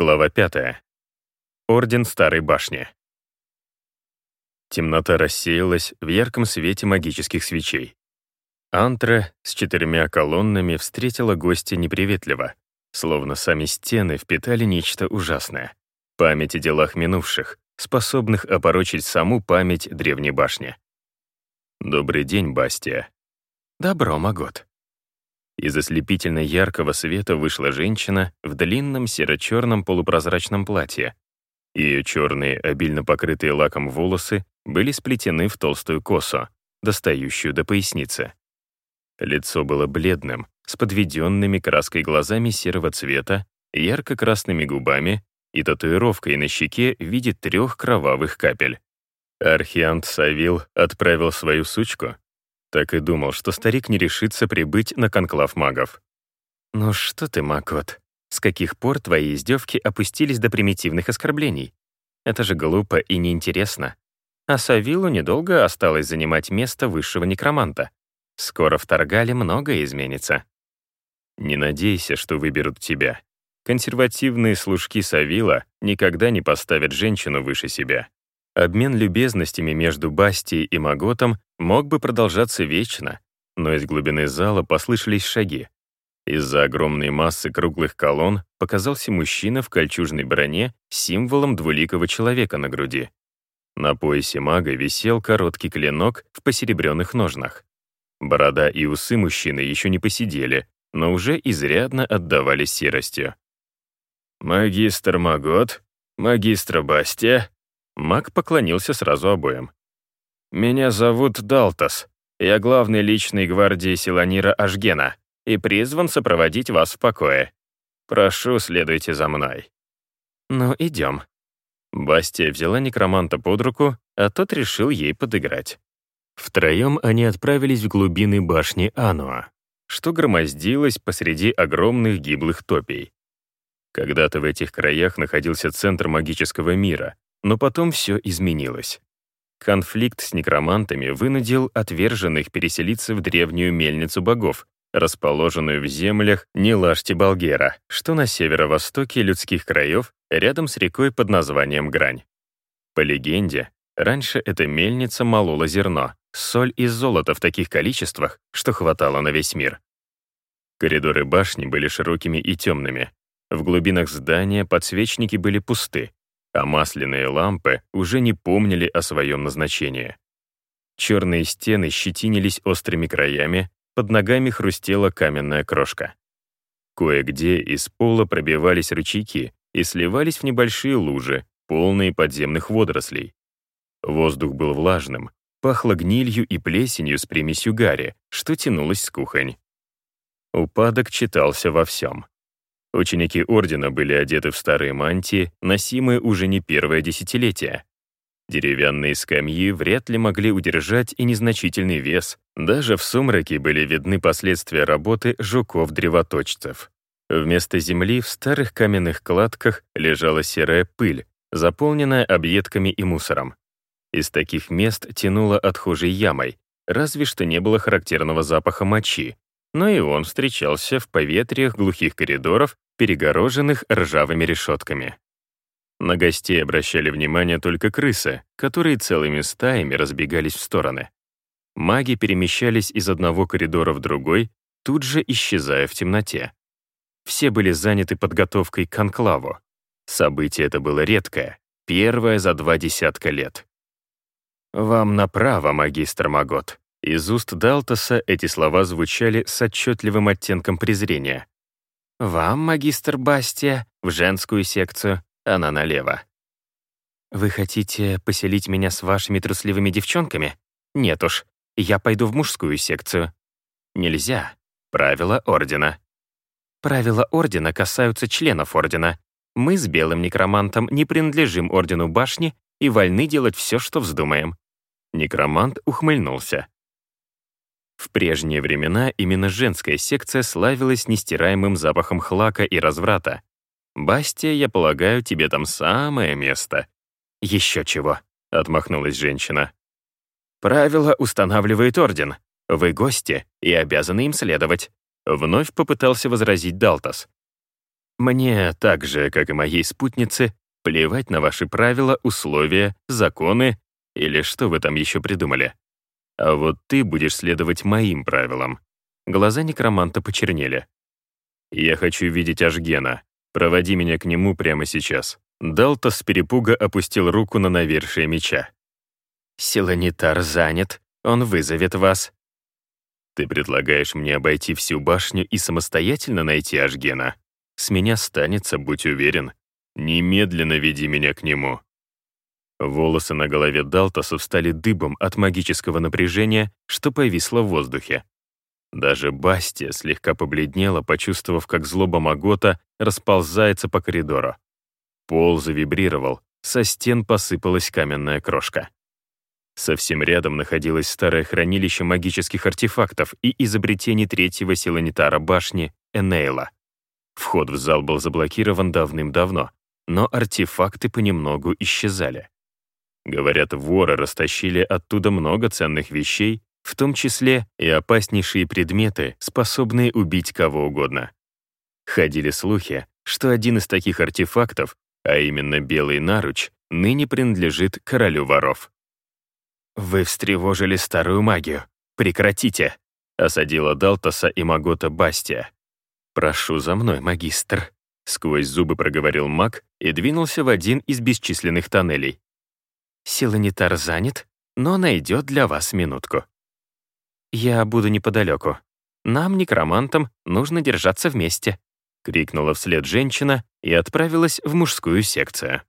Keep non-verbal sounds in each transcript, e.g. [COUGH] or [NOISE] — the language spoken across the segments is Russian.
Глава 5. Орден Старой Башни. Темнота рассеялась в ярком свете магических свечей. Антра с четырьмя колоннами встретила гостя неприветливо, словно сами стены впитали нечто ужасное. Память о делах минувших, способных опорочить саму память древней башни. «Добрый день, Бастия». «Добро, Магот», из ослепительно яркого света вышла женщина в длинном серо-черном полупрозрачном платье. Ее черные, обильно покрытые лаком волосы были сплетены в толстую косу, достающую до поясницы. Лицо было бледным, с подведенными краской глазами серого цвета, ярко-красными губами и татуировкой на щеке в виде трех кровавых капель. Архиант Савил отправил свою сучку так и думал, что старик не решится прибыть на конклав магов. «Ну что ты, Макот, с каких пор твои издевки опустились до примитивных оскорблений? Это же глупо и неинтересно. А Савилу недолго осталось занимать место высшего некроманта. Скоро в Таргале многое изменится. Не надейся, что выберут тебя. Консервативные служки Савила никогда не поставят женщину выше себя. Обмен любезностями между Бастией и Маготом мог бы продолжаться вечно, но из глубины зала послышались шаги. Из-за огромной массы круглых колонн показался мужчина в кольчужной броне с символом двуликого человека на груди. На поясе мага висел короткий клинок в посеребренных ножнах. Борода и усы мужчины еще не посидели, но уже изрядно отдавали серостью. «Магистр Магот, магистр Бастия», Маг поклонился сразу обоим. «Меня зовут Далтас. Я главный личный гвардии Силанира Ашгена и призван сопроводить вас в покое. Прошу, следуйте за мной». «Ну, идем». Бастия взяла некроманта под руку, а тот решил ей подыграть. Втроем они отправились в глубины башни Ануа, что громоздилось посреди огромных гиблых топий. Когда-то в этих краях находился центр магического мира, но потом все изменилось. Конфликт с некромантами вынудил отверженных переселиться в древнюю мельницу богов, расположенную в землях Нилашти-Балгера, что на северо-востоке людских краев, рядом с рекой под названием Грань. По легенде, раньше эта мельница молола зерно, соль и золото в таких количествах, что хватало на весь мир. Коридоры башни были широкими и темными. В глубинах здания подсвечники были пусты, а масляные лампы уже не помнили о своем назначении. Черные стены щетинились острыми краями, под ногами хрустела каменная крошка. Кое-где из пола пробивались ручейки и сливались в небольшие лужи, полные подземных водорослей. Воздух был влажным, пахло гнилью и плесенью с примесью гари, что тянулось с кухонь. Упадок читался во всем. Ученики Ордена были одеты в старые мантии, носимые уже не первое десятилетие. Деревянные скамьи вряд ли могли удержать и незначительный вес. Даже в сумраке были видны последствия работы жуков-древоточцев. Вместо земли в старых каменных кладках лежала серая пыль, заполненная объедками и мусором. Из таких мест тянуло отхожей ямой, разве что не было характерного запаха мочи, но и он встречался в поветриях глухих коридоров, перегороженных ржавыми решетками. На гостей обращали внимание только крысы, которые целыми стаями разбегались в стороны. Маги перемещались из одного коридора в другой, тут же исчезая в темноте. Все были заняты подготовкой к конклаву. Событие это было редкое, первое за два десятка лет. «Вам направо, магистр Магот», из уст Далтаса эти слова звучали с отчетливым оттенком презрения. «Вам, магистр Бастия, в женскую секцию, она налево». «Вы хотите поселить меня с вашими трусливыми девчонками? Нет уж, я пойду в мужскую секцию». «Нельзя. Правила Ордена». «Правила Ордена касаются членов Ордена. Мы с Белым Некромантом не принадлежим Ордену Башни и вольны делать все, что вздумаем». Некромант ухмыльнулся. В прежние времена именно женская секция славилась нестираемым запахом хлака и разврата. «Бастия, я полагаю, тебе там самое место». «Еще чего», — отмахнулась женщина. «Правила устанавливает орден. Вы гости и обязаны им следовать», — вновь попытался возразить Далтас. Мне так же, как и моей спутнице, плевать на ваши правила, условия, законы или что вы там еще придумали. А вот ты будешь следовать моим правилам. Глаза некроманта почернели. Я хочу видеть Ашгена. Проводи меня к нему прямо сейчас. Далтас с перепуга опустил руку на навершие меча. Силанитар занят, он вызовет вас. Ты предлагаешь мне обойти всю башню и самостоятельно найти Ашгена? С меня станется, будь уверен. Немедленно веди меня к нему. Волосы на голове Далтаса встали дыбом от магического напряжения, что повисло в воздухе. Даже Бастия слегка побледнела, почувствовав, как злоба Магота расползается по коридору. Пол завибрировал, со стен посыпалась каменная крошка. Совсем рядом находилось старое хранилище магических артефактов и изобретений третьего силанитара башни Энейла. Вход в зал был заблокирован давным-давно, но артефакты понемногу исчезали. Говорят, воры растащили оттуда много ценных вещей, в том числе и опаснейшие предметы, способные убить кого угодно. Ходили слухи, что один из таких артефактов, а именно белый наруч, ныне принадлежит королю воров. «Вы встревожили старую магию. Прекратите!» — осадила Далтаса и Магота Бастия. «Прошу за мной, магистр», — сквозь зубы проговорил маг и двинулся в один из бесчисленных тоннелей. «Силанитар занят, но найдет для вас минутку». «Я буду неподалеку. Нам, некромантам, нужно держаться вместе», — крикнула вслед женщина и отправилась в мужскую секцию.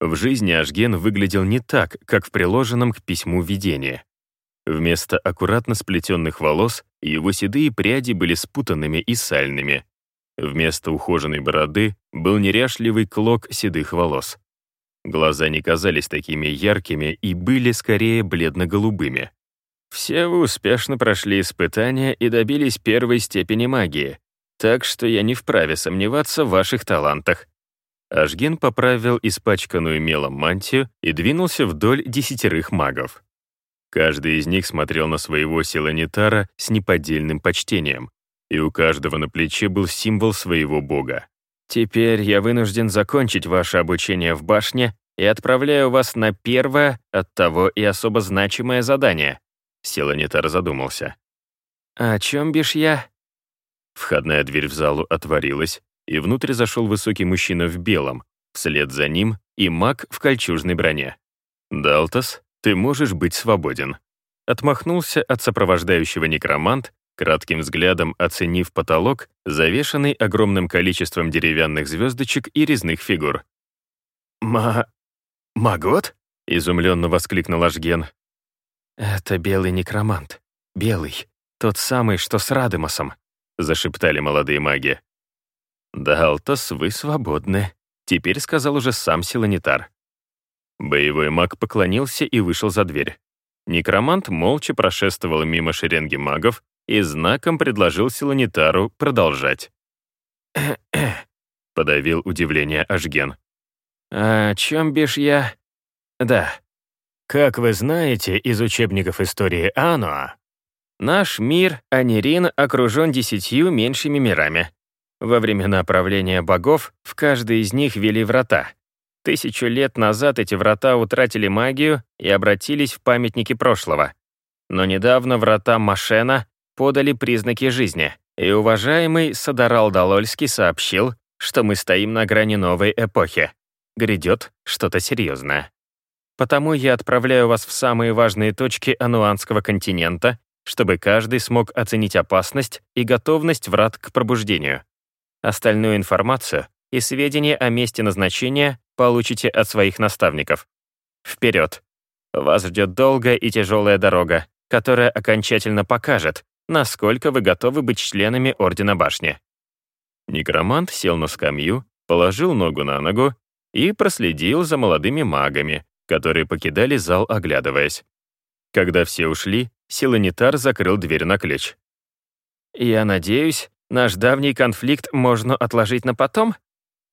В жизни Ашген выглядел не так, как в приложенном к письму видении. Вместо аккуратно сплетенных волос его седые пряди были спутанными и сальными. Вместо ухоженной бороды был неряшливый клок седых волос. Глаза не казались такими яркими и были скорее бледно-голубыми. «Все вы успешно прошли испытания и добились первой степени магии, так что я не вправе сомневаться в ваших талантах», Ашген поправил испачканную мелом мантию и двинулся вдоль десятерых магов. Каждый из них смотрел на своего силанитара с неподдельным почтением, и у каждого на плече был символ своего бога. «Теперь я вынужден закончить ваше обучение в башне и отправляю вас на первое, оттого и особо значимое задание», — Силанитар задумался. «О чем бишь я?» Входная дверь в залу отворилась, и внутрь зашел высокий мужчина в белом, вслед за ним и маг в кольчужной броне. «Далтас, ты можешь быть свободен». Отмахнулся от сопровождающего некромант, кратким взглядом оценив потолок, завешанный огромным количеством деревянных звездочек и резных фигур. «Ма... Магот?» — изумленно воскликнул Ашген. «Это белый некромант. Белый. Тот самый, что с Радемосом», — зашептали молодые маги. «Далтас, вы свободны», — теперь сказал уже сам Силанитар. Боевой маг поклонился и вышел за дверь. Некромант молча прошествовал мимо шеренги магов и знаком предложил Силанитару продолжать. [COUGHS] подавил удивление Ашген. «О чем бишь я?» «Да. Как вы знаете из учебников истории Ануа, наш мир, Анирин, окружен десятью меньшими мирами. Во времена правления богов в каждой из них вели врата. Тысячу лет назад эти врата утратили магию и обратились в памятники прошлого. Но недавно врата Машена подали признаки жизни, и уважаемый Садарал Далольский сообщил, что мы стоим на грани новой эпохи. Грядет что-то серьезное. Потому я отправляю вас в самые важные точки Ануанского континента, чтобы каждый смог оценить опасность и готовность врат к пробуждению. Остальную информацию и сведения о месте назначения получите от своих наставников. Вперед! Вас ждет долгая и тяжелая дорога, которая окончательно покажет, насколько вы готовы быть членами Ордена Башни. Некромант сел на скамью, положил ногу на ногу и проследил за молодыми магами, которые покидали зал, оглядываясь. Когда все ушли, Силанитар закрыл дверь на ключ. «Я надеюсь, Наш давний конфликт можно отложить на потом?»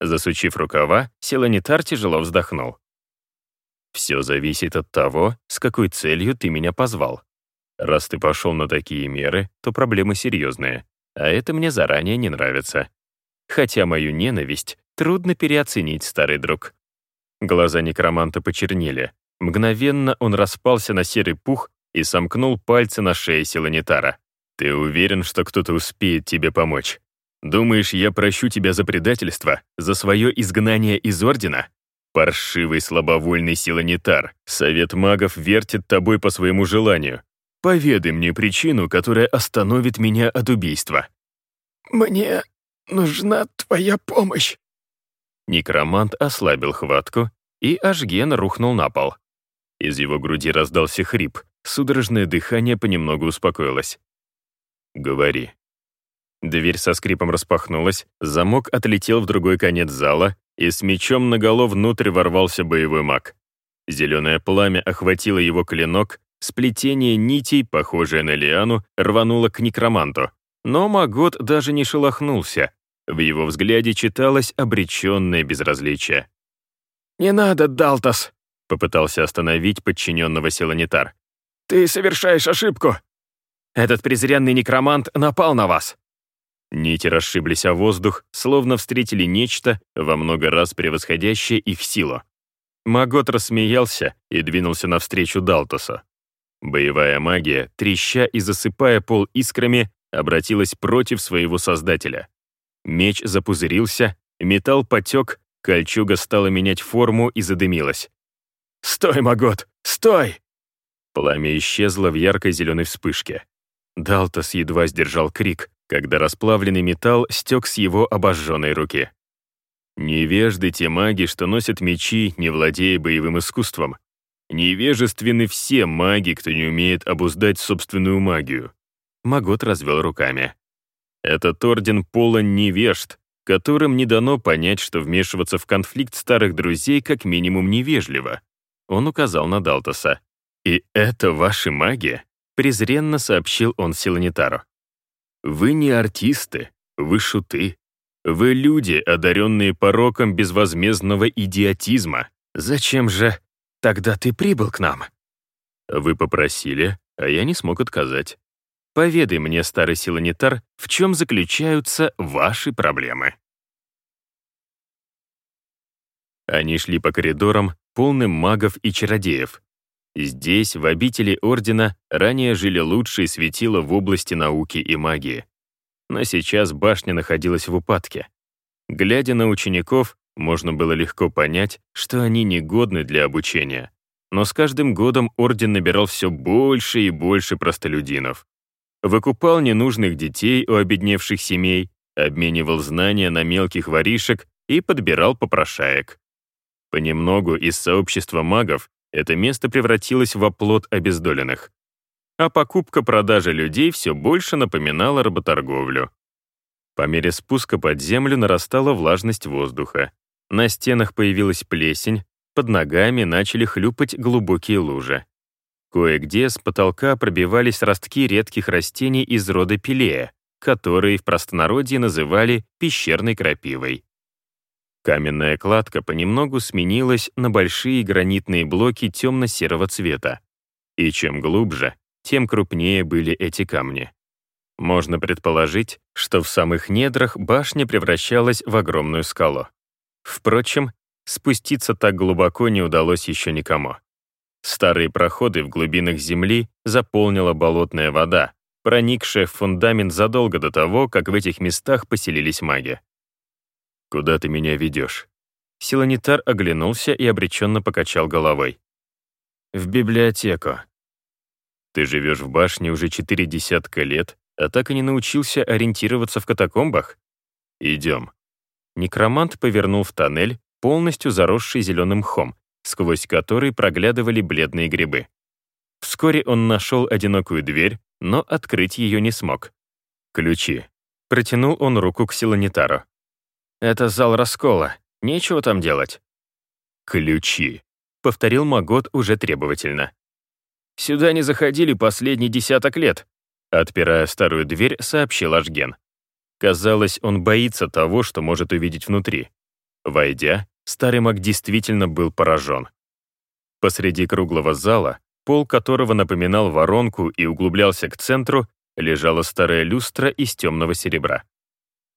Засучив рукава, Селанитар тяжело вздохнул. «Все зависит от того, с какой целью ты меня позвал. Раз ты пошел на такие меры, то проблемы серьезные. а это мне заранее не нравится. Хотя мою ненависть трудно переоценить, старый друг. Глаза некроманта почернели. Мгновенно он распался на серый пух и сомкнул пальцы на шее Силанитара. «Ты уверен, что кто-то успеет тебе помочь? Думаешь, я прощу тебя за предательство, за свое изгнание из Ордена? Паршивый слабовольный Силанитар, совет магов вертит тобой по своему желанию. Поведай мне причину, которая остановит меня от убийства». «Мне нужна твоя помощь». Некромант ослабил хватку, и Ашген рухнул на пол. Из его груди раздался хрип, судорожное дыхание понемногу успокоилось. «Говори». Дверь со скрипом распахнулась, замок отлетел в другой конец зала, и с мечом наголо внутрь ворвался боевой маг. Зеленое пламя охватило его клинок, сплетение нитей, похожее на лиану, рвануло к некроманту. Но Магот даже не шелохнулся. В его взгляде читалось обреченное безразличие. «Не надо, Далтас!» — попытался остановить подчиненного Селанитар. «Ты совершаешь ошибку! Этот презренный некромант напал на вас!» Нити расшиблись о воздух, словно встретили нечто, во много раз превосходящее их силу. Магот рассмеялся и двинулся навстречу Далтосу. Боевая магия, треща и засыпая пол искрами, обратилась против своего создателя. Меч запузырился, металл потек, кольчуга стала менять форму и задымилась. «Стой, Магот! Стой!» Пламя исчезло в яркой зеленой вспышке. Далтас едва сдержал крик, когда расплавленный металл стек с его обожженной руки. Невежды те маги, что носят мечи, не владея боевым искусством. Невежественны все маги, кто не умеет обуздать собственную магию. Магот развел руками. Этот орден полон невежд, которым не дано понять, что вмешиваться в конфликт старых друзей как минимум невежливо. Он указал на Далтаса. «И это ваши маги?» — презренно сообщил он Силанитару. «Вы не артисты, вы шуты. Вы люди, одаренные пороком безвозмездного идиотизма. Зачем же тогда ты прибыл к нам?» «Вы попросили, а я не смог отказать. Поведай мне, старый силанитар, в чем заключаются ваши проблемы». Они шли по коридорам, полным магов и чародеев. Здесь, в обители Ордена, ранее жили лучшие светила в области науки и магии. Но сейчас башня находилась в упадке. Глядя на учеников, можно было легко понять, что они негодны для обучения. Но с каждым годом Орден набирал все больше и больше простолюдинов. Выкупал ненужных детей у обедневших семей, обменивал знания на мелких воришек и подбирал попрошаек. Понемногу из сообщества магов это место превратилось в оплот обездоленных. А покупка-продажа людей все больше напоминала работорговлю. По мере спуска под землю нарастала влажность воздуха. На стенах появилась плесень, под ногами начали хлюпать глубокие лужи. Кое-где с потолка пробивались ростки редких растений из рода пилея, которые в простонародье называли пещерной крапивой. Каменная кладка понемногу сменилась на большие гранитные блоки темно-серого цвета. И чем глубже, тем крупнее были эти камни. Можно предположить, что в самых недрах башня превращалась в огромную скалу. Впрочем, спуститься так глубоко не удалось еще никому. Старые проходы в глубинах земли заполнила болотная вода, проникшая в фундамент задолго до того, как в этих местах поселились маги. «Куда ты меня ведешь?» Силанитар оглянулся и обреченно покачал головой. «В библиотеку». «Ты живешь в башне уже четыре десятка лет, а так и не научился ориентироваться в катакомбах? Идем». Некромант повернул в тоннель, полностью заросший зеленым мхом, сквозь который проглядывали бледные грибы. Вскоре он нашел одинокую дверь, но открыть ее не смог. «Ключи». Протянул он руку к Силанитару. Это зал раскола. Нечего там делать». «Ключи», — повторил Магот уже требовательно. «Сюда не заходили последний десяток лет», — отпирая старую дверь, сообщил Ашген. Казалось, он боится того, что может увидеть внутри. Войдя, старый маг действительно был поражен. Посреди круглого зала, пол которого напоминал воронку и углублялся к центру, лежала старая люстра из темного серебра.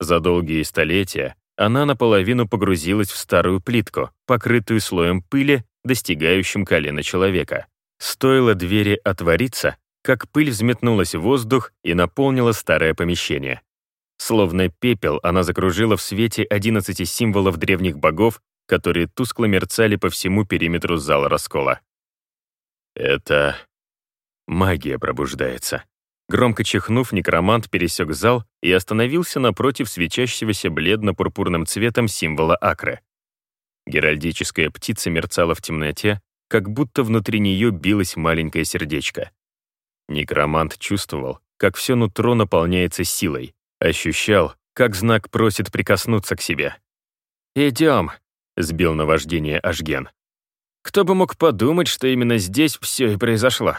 За долгие столетия она наполовину погрузилась в старую плитку, покрытую слоем пыли, достигающим колена человека. Стоило двери отвориться, как пыль взметнулась в воздух и наполнила старое помещение. Словно пепел, она закружила в свете 11 символов древних богов, которые тускло мерцали по всему периметру зала раскола. Это магия пробуждается. Громко чихнув, некромант пересек зал и остановился напротив свечащегося бледно-пурпурным цветом символа акры. Геральдическая птица мерцала в темноте, как будто внутри нее билось маленькое сердечко. Некромант чувствовал, как все нутро наполняется силой, ощущал, как знак просит прикоснуться к себе. «Идем», — сбил на вождение Ашген. Кто бы мог подумать, что именно здесь все и произошло?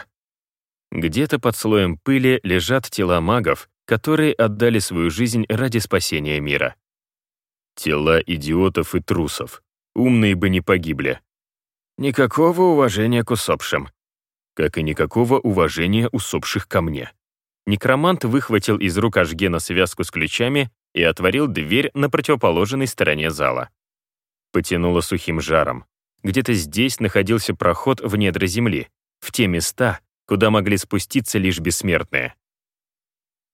Где-то под слоем пыли лежат тела магов, которые отдали свою жизнь ради спасения мира. Тела идиотов и трусов. Умные бы не погибли. Никакого уважения к усопшим. Как и никакого уважения усопших ко мне. Некромант выхватил из рук Ашгена связку с ключами и отворил дверь на противоположной стороне зала. Потянуло сухим жаром. Где-то здесь находился проход в недра земли, в те места, куда могли спуститься лишь бессмертные.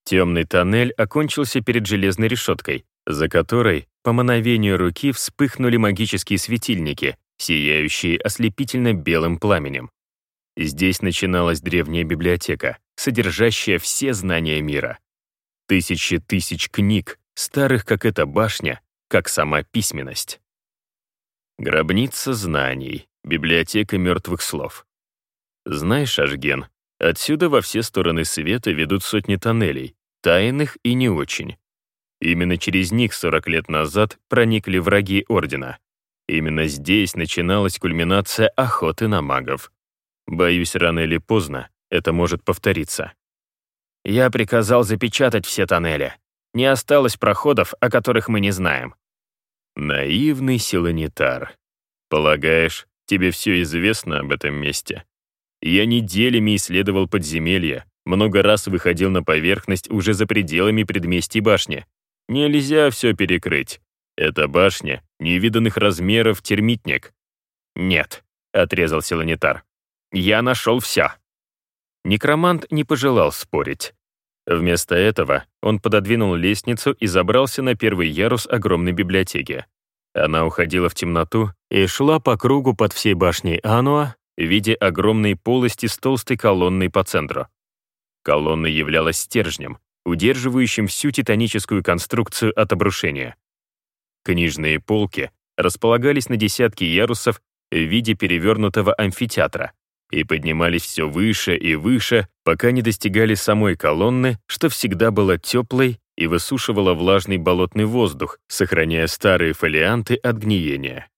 Темный тоннель окончился перед железной решеткой, за которой, по мановению руки, вспыхнули магические светильники, сияющие ослепительно белым пламенем. Здесь начиналась древняя библиотека, содержащая все знания мира. Тысячи тысяч книг, старых как эта башня, как сама письменность. Гробница знаний, библиотека мертвых слов. Знаешь, Ашген, отсюда во все стороны света ведут сотни тоннелей, тайных и не очень. Именно через них 40 лет назад проникли враги Ордена. Именно здесь начиналась кульминация охоты на магов. Боюсь, рано или поздно это может повториться. Я приказал запечатать все тоннели. Не осталось проходов, о которых мы не знаем. Наивный силанитар. Полагаешь, тебе все известно об этом месте? Я неделями исследовал подземелья, много раз выходил на поверхность уже за пределами предместий башни. Нельзя все перекрыть. Эта башня невиданных размеров термитник. Нет, отрезал силанитар. Я нашел все. Некромант не пожелал спорить. Вместо этого он пододвинул лестницу и забрался на первый ярус огромной библиотеки. Она уходила в темноту и шла по кругу под всей башней Ануа в виде огромной полости с толстой колонной по центру. Колонна являлась стержнем, удерживающим всю титаническую конструкцию от обрушения. Книжные полки располагались на десятки ярусов в виде перевернутого амфитеатра, и поднимались все выше и выше, пока не достигали самой колонны, что всегда была теплой и высушивала влажный болотный воздух, сохраняя старые фолианты от гниения.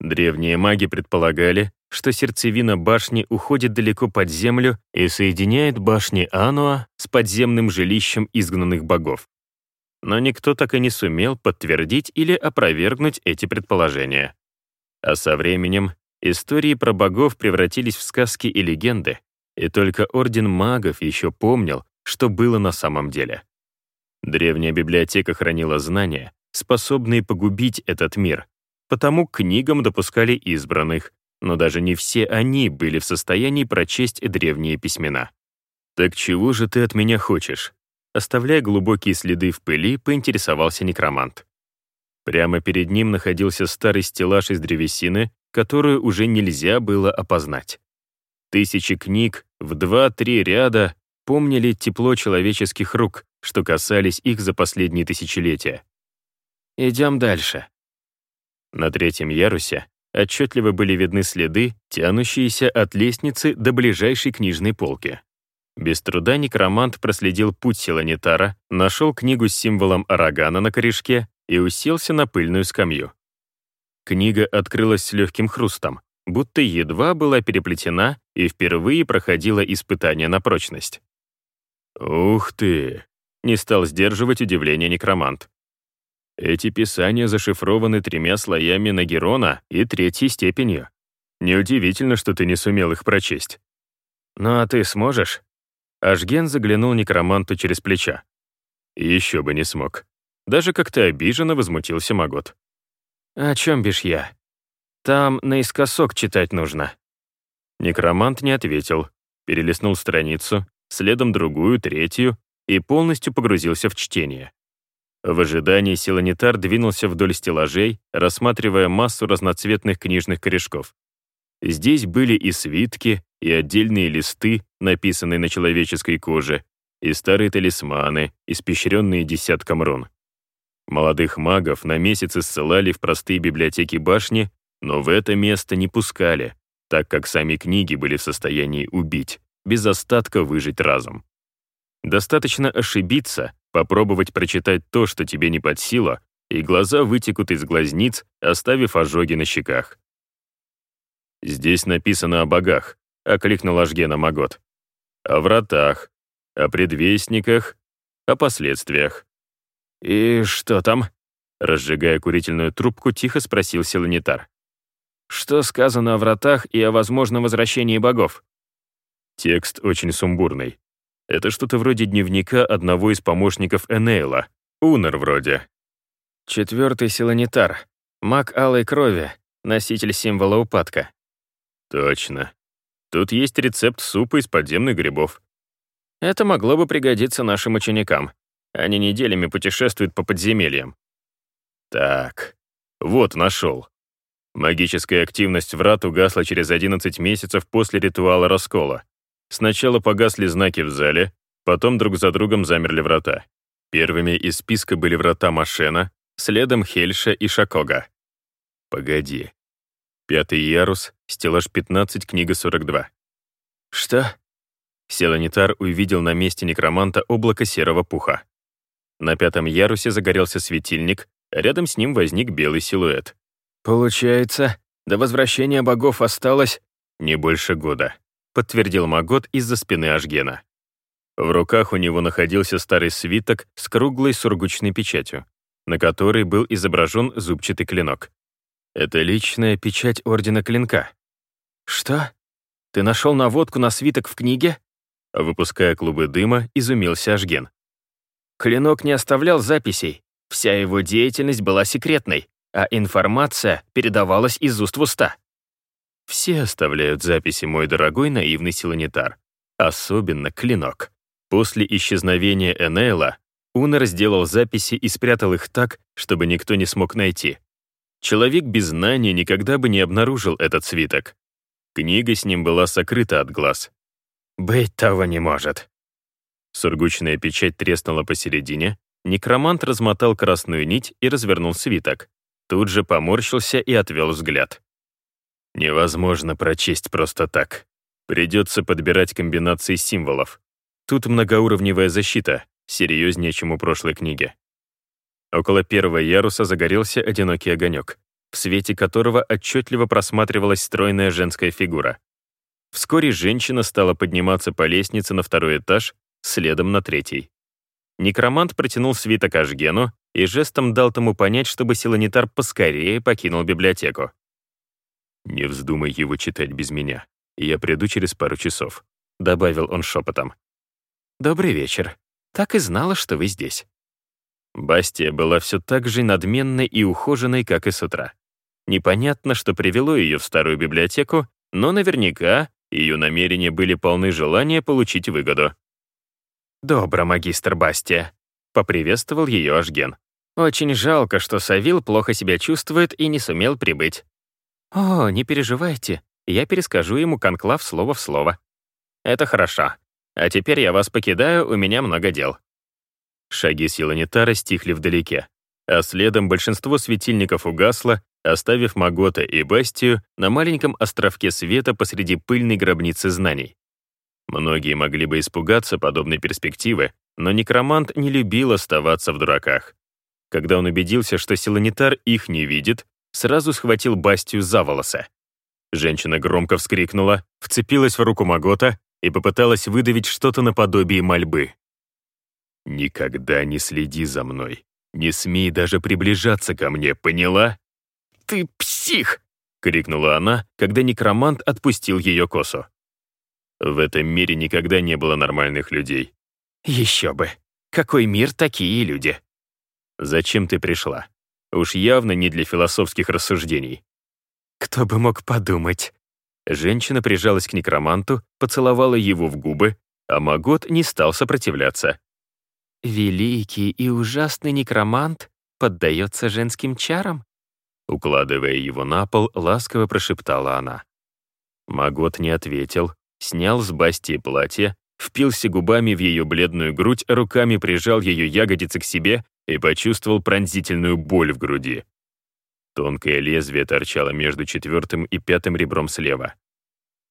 Древние маги предполагали, что сердцевина башни уходит далеко под землю и соединяет башни Ануа с подземным жилищем изгнанных богов. Но никто так и не сумел подтвердить или опровергнуть эти предположения. А со временем Истории про богов превратились в сказки и легенды, и только Орден магов еще помнил, что было на самом деле. Древняя библиотека хранила знания, способные погубить этот мир, потому книгам допускали избранных, но даже не все они были в состоянии прочесть древние письмена. «Так чего же ты от меня хочешь?» Оставляя глубокие следы в пыли, поинтересовался некромант. Прямо перед ним находился старый стеллаж из древесины, которую уже нельзя было опознать. Тысячи книг в два-три ряда помнили тепло человеческих рук, что касались их за последние тысячелетия. Идем дальше. На третьем ярусе отчетливо были видны следы, тянущиеся от лестницы до ближайшей книжной полки. Без труда некромант проследил путь Селанитара, нашел книгу с символом арагана на корешке и уселся на пыльную скамью. Книга открылась с легким хрустом, будто едва была переплетена и впервые проходила испытание на прочность. «Ух ты!» — не стал сдерживать удивление некромант. «Эти писания зашифрованы тремя слоями Нагерона и третьей степенью. Неудивительно, что ты не сумел их прочесть». «Ну а ты сможешь?» Ашген заглянул некроманту через плечо. Еще бы не смог. Даже как-то обиженно возмутился Магот. «О чем бишь я? Там наискосок читать нужно». Некромант не ответил, перелистнул страницу, следом другую, третью и полностью погрузился в чтение. В ожидании силанитар двинулся вдоль стеллажей, рассматривая массу разноцветных книжных корешков. Здесь были и свитки, и отдельные листы, написанные на человеческой коже, и старые талисманы, испещренные десятком рун. Молодых магов на месяцы ссылали в простые библиотеки башни, но в это место не пускали, так как сами книги были в состоянии убить, без остатка выжить разум. Достаточно ошибиться, попробовать прочитать то, что тебе не под силу, и глаза вытекут из глазниц, оставив ожоги на щеках. «Здесь написано о богах», — окликнул Ажгена Магот. «О вратах, о предвестниках, о последствиях». «И что там?» Разжигая курительную трубку, тихо спросил Селанитар. «Что сказано о вратах и о возможном возвращении богов?» Текст очень сумбурный. Это что-то вроде дневника одного из помощников Энейла. Унер вроде. Четвертый Селанитар. Маг алой крови, носитель символа упадка. Точно. Тут есть рецепт супа из подземных грибов. Это могло бы пригодиться нашим ученикам. Они неделями путешествуют по подземельям. Так, вот нашел. Магическая активность врат угасла через 11 месяцев после ритуала раскола. Сначала погасли знаки в зале, потом друг за другом замерли врата. Первыми из списка были врата Машена, следом Хельша и Шакога. Погоди. Пятый ярус, стеллаж 15, книга 42. Что? Селанитар увидел на месте некроманта облако серого пуха. На пятом ярусе загорелся светильник, а рядом с ним возник белый силуэт. «Получается, до возвращения богов осталось...» «Не больше года», — подтвердил Магот из-за спины Ашгена. В руках у него находился старый свиток с круглой сургучной печатью, на которой был изображен зубчатый клинок. Это личная печать Ордена Клинка. «Что? Ты нашел наводку на свиток в книге?» Выпуская клубы дыма, изумился Ажген. Клинок не оставлял записей. Вся его деятельность была секретной, а информация передавалась из уст в уста. Все оставляют записи, мой дорогой наивный силанитар. Особенно клинок. После исчезновения Энейла Унер сделал записи и спрятал их так, чтобы никто не смог найти. Человек без знания никогда бы не обнаружил этот свиток. Книга с ним была сокрыта от глаз. «Быть того не может». Сургучная печать треснула посередине, некромант размотал красную нить и развернул свиток. Тут же поморщился и отвел взгляд. Невозможно прочесть просто так. Придется подбирать комбинации символов. Тут многоуровневая защита, серьезнее, чем у прошлой книги. Около первого яруса загорелся одинокий огонек, в свете которого отчетливо просматривалась стройная женская фигура. Вскоре женщина стала подниматься по лестнице на второй этаж, следом на третий. Некромант протянул свиток Ажгену и жестом дал тому понять, чтобы силанитар поскорее покинул библиотеку. «Не вздумай его читать без меня. Я приду через пару часов», — добавил он шепотом. «Добрый вечер. Так и знала, что вы здесь». Бастия была все так же надменной и ухоженной, как и с утра. Непонятно, что привело ее в старую библиотеку, но наверняка ее намерения были полны желания получить выгоду. «Добро, магистр Бастия», — поприветствовал ее Ажген. «Очень жалко, что Савил плохо себя чувствует и не сумел прибыть». «О, не переживайте, я перескажу ему конклав слово в слово». «Это хорошо. А теперь я вас покидаю, у меня много дел». Шаги Силанитара стихли вдалеке, а следом большинство светильников угасло, оставив Магота и Бастию на маленьком островке света посреди пыльной гробницы знаний. Многие могли бы испугаться подобной перспективы, но некромант не любил оставаться в дураках. Когда он убедился, что Силанитар их не видит, сразу схватил Бастию за волосы. Женщина громко вскрикнула, вцепилась в руку Магота и попыталась выдавить что-то наподобие мольбы. «Никогда не следи за мной. Не смей даже приближаться ко мне, поняла?» «Ты псих!» — крикнула она, когда некромант отпустил ее косу. В этом мире никогда не было нормальных людей. Еще бы. Какой мир, такие люди. Зачем ты пришла? Уж явно не для философских рассуждений. Кто бы мог подумать. Женщина прижалась к некроманту, поцеловала его в губы, а Магот не стал сопротивляться. «Великий и ужасный некромант поддается женским чарам?» Укладывая его на пол, ласково прошептала она. Магот не ответил, снял с Басти платье, впился губами в ее бледную грудь, руками прижал ее ягодицы к себе и почувствовал пронзительную боль в груди. Тонкое лезвие торчало между четвертым и пятым ребром слева.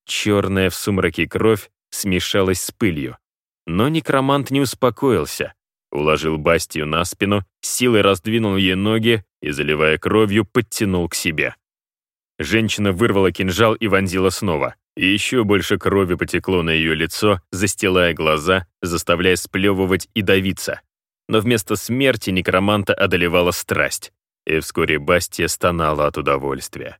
Черная в сумраке кровь смешалась с пылью. Но некромант не успокоился. Уложил Бастию на спину, силой раздвинул ей ноги и, заливая кровью, подтянул к себе. Женщина вырвала кинжал и вонзила снова. Еще больше крови потекло на ее лицо, застилая глаза, заставляя сплевывать и давиться. Но вместо смерти некроманта одолевала страсть, и вскоре Бастия стонала от удовольствия.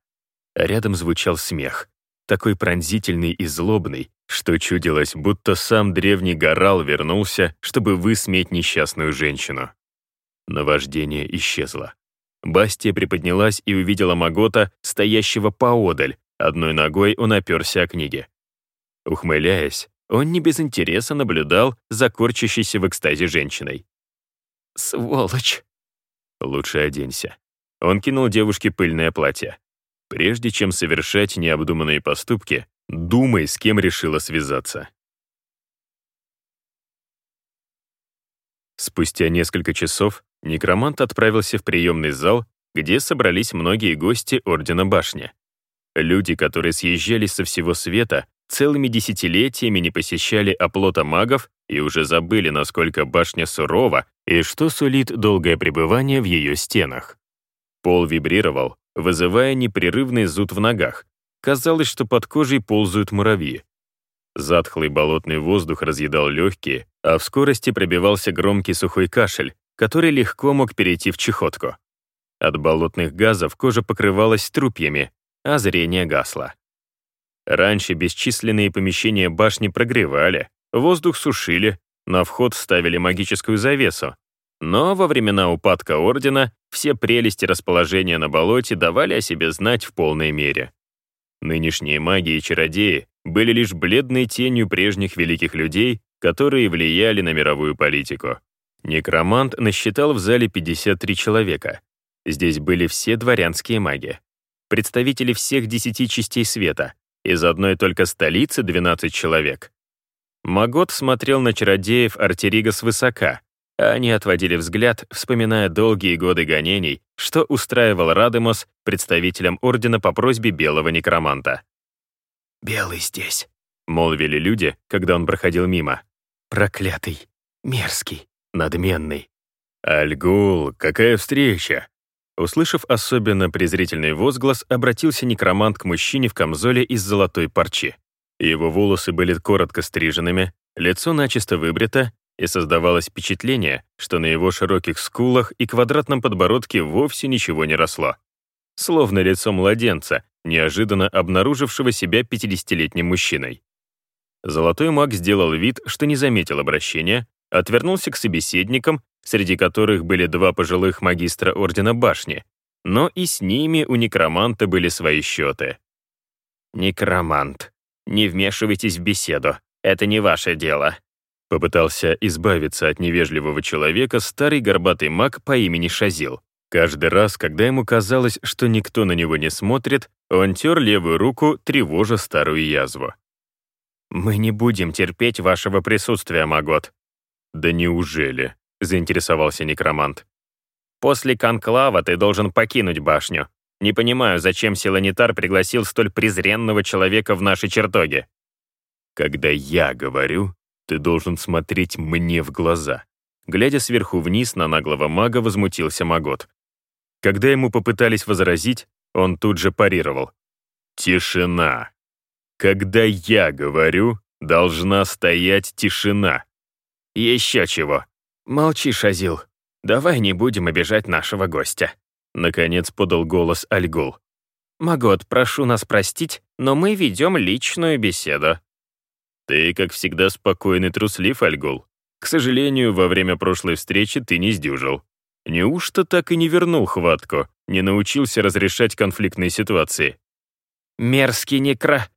Рядом звучал смех, такой пронзительный и злобный, что чудилось, будто сам древний горал вернулся, чтобы высмеять несчастную женщину. Наваждение исчезло. Бастия приподнялась и увидела Магота, стоящего поодаль, Одной ногой он оперся о книге. Ухмыляясь, он не без интереса наблюдал за корчащейся в экстазе женщиной. «Сволочь!» «Лучше оденься». Он кинул девушке пыльное платье. Прежде чем совершать необдуманные поступки, думай, с кем решила связаться. Спустя несколько часов некромант отправился в приемный зал, где собрались многие гости Ордена Башни. Люди, которые съезжались со всего света, целыми десятилетиями не посещали оплота магов и уже забыли, насколько башня сурова и что сулит долгое пребывание в ее стенах. Пол вибрировал, вызывая непрерывный зуд в ногах. Казалось, что под кожей ползают муравьи. Затхлый болотный воздух разъедал легкие, а в скорости пробивался громкий сухой кашель, который легко мог перейти в чехотку. От болотных газов кожа покрывалась струпьями, а зрение гасло. Раньше бесчисленные помещения башни прогревали, воздух сушили, на вход ставили магическую завесу. Но во времена упадка Ордена все прелести расположения на болоте давали о себе знать в полной мере. Нынешние маги и чародеи были лишь бледной тенью прежних великих людей, которые влияли на мировую политику. Некромант насчитал в зале 53 человека. Здесь были все дворянские маги представители всех десяти частей света, из одной только столицы 12 человек. Магот смотрел на чародеев Артерига свысока, а они отводили взгляд, вспоминая долгие годы гонений, что устраивал Радемос представителям Ордена по просьбе белого некроманта. «Белый здесь», — молвили люди, когда он проходил мимо. «Проклятый, мерзкий, надменный». «Альгул, какая встреча!» Услышав особенно презрительный возглас, обратился некромант к мужчине в камзоле из золотой парчи. Его волосы были коротко стриженными, лицо начисто выбрито, и создавалось впечатление, что на его широких скулах и квадратном подбородке вовсе ничего не росло. Словно лицо младенца, неожиданно обнаружившего себя 50-летним мужчиной. Золотой маг сделал вид, что не заметил обращения, отвернулся к собеседникам среди которых были два пожилых магистра Ордена Башни, но и с ними у некроманта были свои счеты. «Некромант, не вмешивайтесь в беседу, это не ваше дело», Попытался избавиться от невежливого человека старый горбатый маг по имени Шазил. Каждый раз, когда ему казалось, что никто на него не смотрит, он тер левую руку, тревожа старую язву. «Мы не будем терпеть вашего присутствия, Магот». «Да неужели?» — заинтересовался некромант. «После конклава ты должен покинуть башню. Не понимаю, зачем Силанитар пригласил столь презренного человека в наши чертоги». «Когда я говорю, ты должен смотреть мне в глаза». Глядя сверху вниз на наглого мага, возмутился Магот. Когда ему попытались возразить, он тут же парировал. «Тишина. Когда я говорю, должна стоять тишина». «Еще чего», «Молчи, Шазил. Давай не будем обижать нашего гостя», — наконец подал голос Альгул. «Магот, прошу нас простить, но мы ведем личную беседу». «Ты, как всегда, спокойный труслив, Альгул. К сожалению, во время прошлой встречи ты не сдюжил. Неужто так и не вернул хватку, не научился разрешать конфликтные ситуации?» «Мерзкий некро...»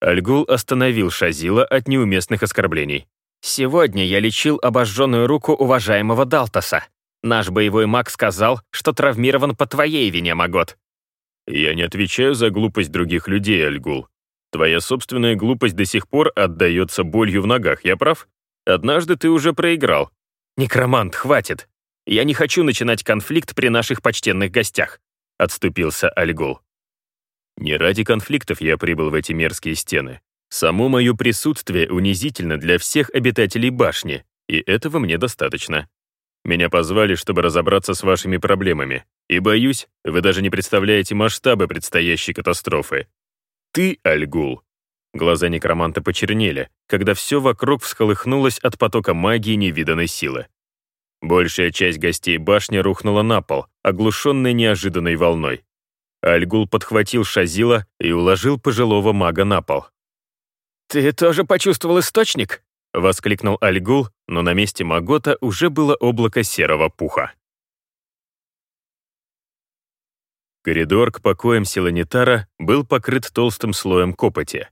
Альгул остановил Шазила от неуместных оскорблений. «Сегодня я лечил обожженную руку уважаемого Далтаса. Наш боевой маг сказал, что травмирован по твоей вине, Магот». «Я не отвечаю за глупость других людей, Альгул. Твоя собственная глупость до сих пор отдается болью в ногах, я прав? Однажды ты уже проиграл. Некромант, хватит. Я не хочу начинать конфликт при наших почтенных гостях», — отступился Альгул. «Не ради конфликтов я прибыл в эти мерзкие стены. Само мое присутствие унизительно для всех обитателей башни, и этого мне достаточно. Меня позвали, чтобы разобраться с вашими проблемами, и, боюсь, вы даже не представляете масштабы предстоящей катастрофы. Ты, Альгул!» Глаза некроманта почернели, когда все вокруг всколыхнулось от потока магии невиданной силы. Большая часть гостей башни рухнула на пол, оглушенной неожиданной волной. Альгул подхватил Шазила и уложил пожилого мага на пол. «Ты тоже почувствовал источник?» — воскликнул Альгул, но на месте Магота уже было облако серого пуха. Коридор к покоям Силанитара был покрыт толстым слоем копоти.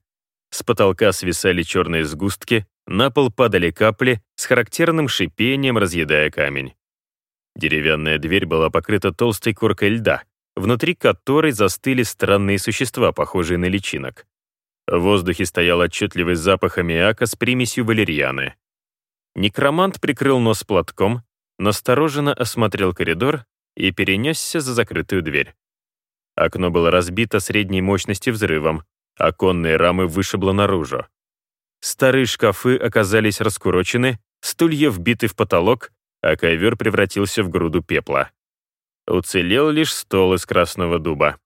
С потолка свисали черные сгустки, на пол падали капли с характерным шипением, разъедая камень. Деревянная дверь была покрыта толстой коркой льда, внутри которой застыли странные существа, похожие на личинок. В воздухе стоял отчетливый запах аммиака с примесью валерьяны. Некромант прикрыл нос платком, настороженно осмотрел коридор и перенесся за закрытую дверь. Окно было разбито средней мощности взрывом, оконные рамы вышибло наружу. Старые шкафы оказались раскурочены, стулья вбиты в потолок, а ковер превратился в груду пепла. Уцелел лишь стол из красного дуба.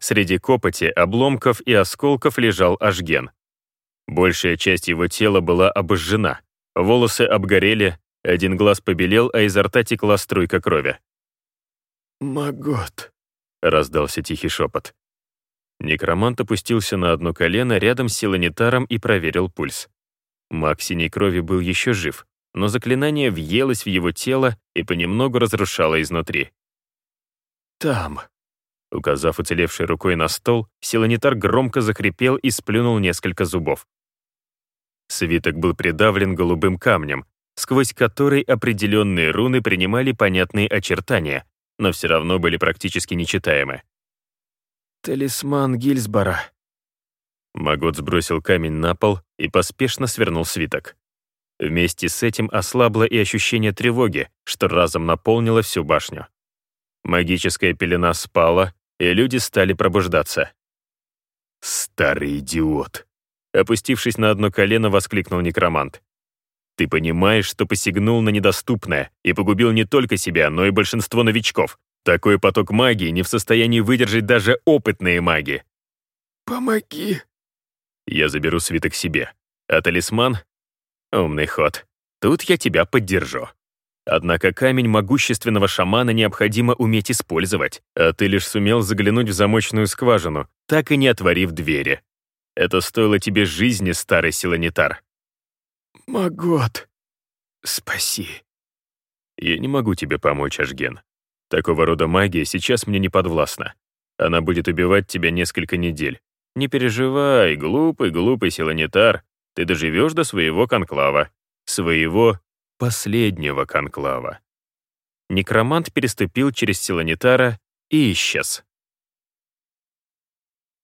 Среди копоти, обломков и осколков лежал Ашген. Большая часть его тела была обожжена, волосы обгорели, один глаз побелел, а изо рта текла струйка крови. «Магот», — раздался тихий шепот. Некромант опустился на одно колено рядом с силанитаром и проверил пульс. Маг синей крови был еще жив, но заклинание въелось в его тело и понемногу разрушало изнутри. «Там», Указав уцелевшей рукой на стол, силанитар громко захрипел и сплюнул несколько зубов. Свиток был придавлен голубым камнем, сквозь который определенные руны принимали понятные очертания, но все равно были практически нечитаемы. «Талисман Гильсбора». Магот сбросил камень на пол и поспешно свернул свиток. Вместе с этим ослабло и ощущение тревоги, что разом наполнило всю башню. Магическая пелена спала, и люди стали пробуждаться. «Старый идиот!» Опустившись на одно колено, воскликнул некромант. «Ты понимаешь, что посягнул на недоступное и погубил не только себя, но и большинство новичков. Такой поток магии не в состоянии выдержать даже опытные маги». «Помоги!» «Я заберу свиток себе. А талисман? Умный ход. Тут я тебя поддержу». Однако камень могущественного шамана необходимо уметь использовать, а ты лишь сумел заглянуть в замочную скважину, так и не отворив двери. Это стоило тебе жизни, старый силанитар. «Магот, спаси». Я не могу тебе помочь, Ашген. Такого рода магия сейчас мне не подвластна. Она будет убивать тебя несколько недель. Не переживай, глупый, глупый силанитар. Ты доживешь до своего конклава. Своего последнего конклава. Некромант переступил через Силанитара и исчез.